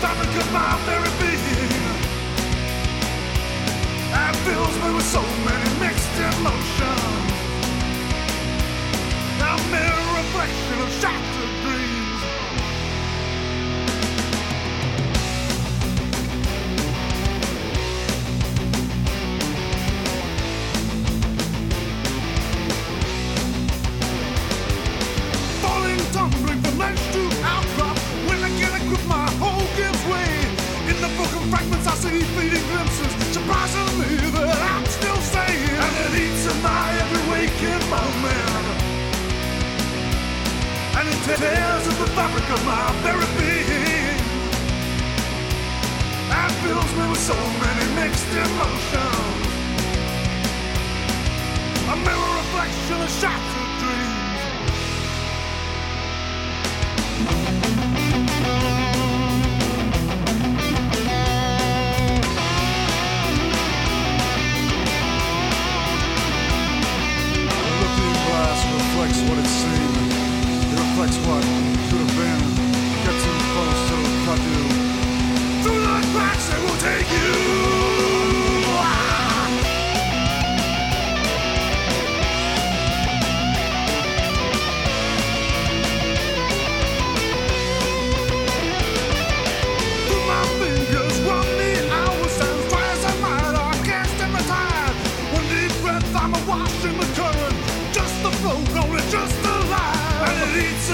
fabric of my very being. And fills me with so many mixed emotions. Tears at the fabric of my very being. And fills me with so many mixed emotions. A mirror reflection of shattered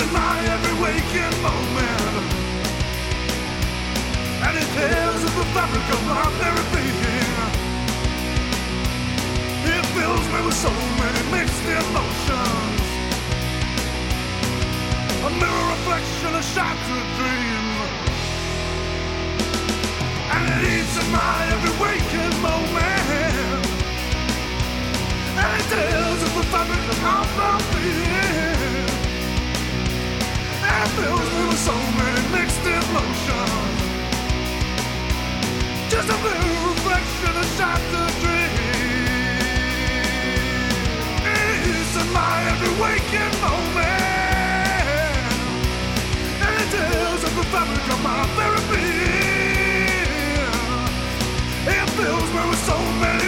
in my every waking moment. And it tears at the fabric of my very being. It fills me with so many mixed emotions. A mirror reflection of shattered dreams. And it eats at my every waking moment. And it tears at the fabric of my being. Fills me with so many mixed emotions. Just a reflection my moment. The fabric of my. It fills me with so many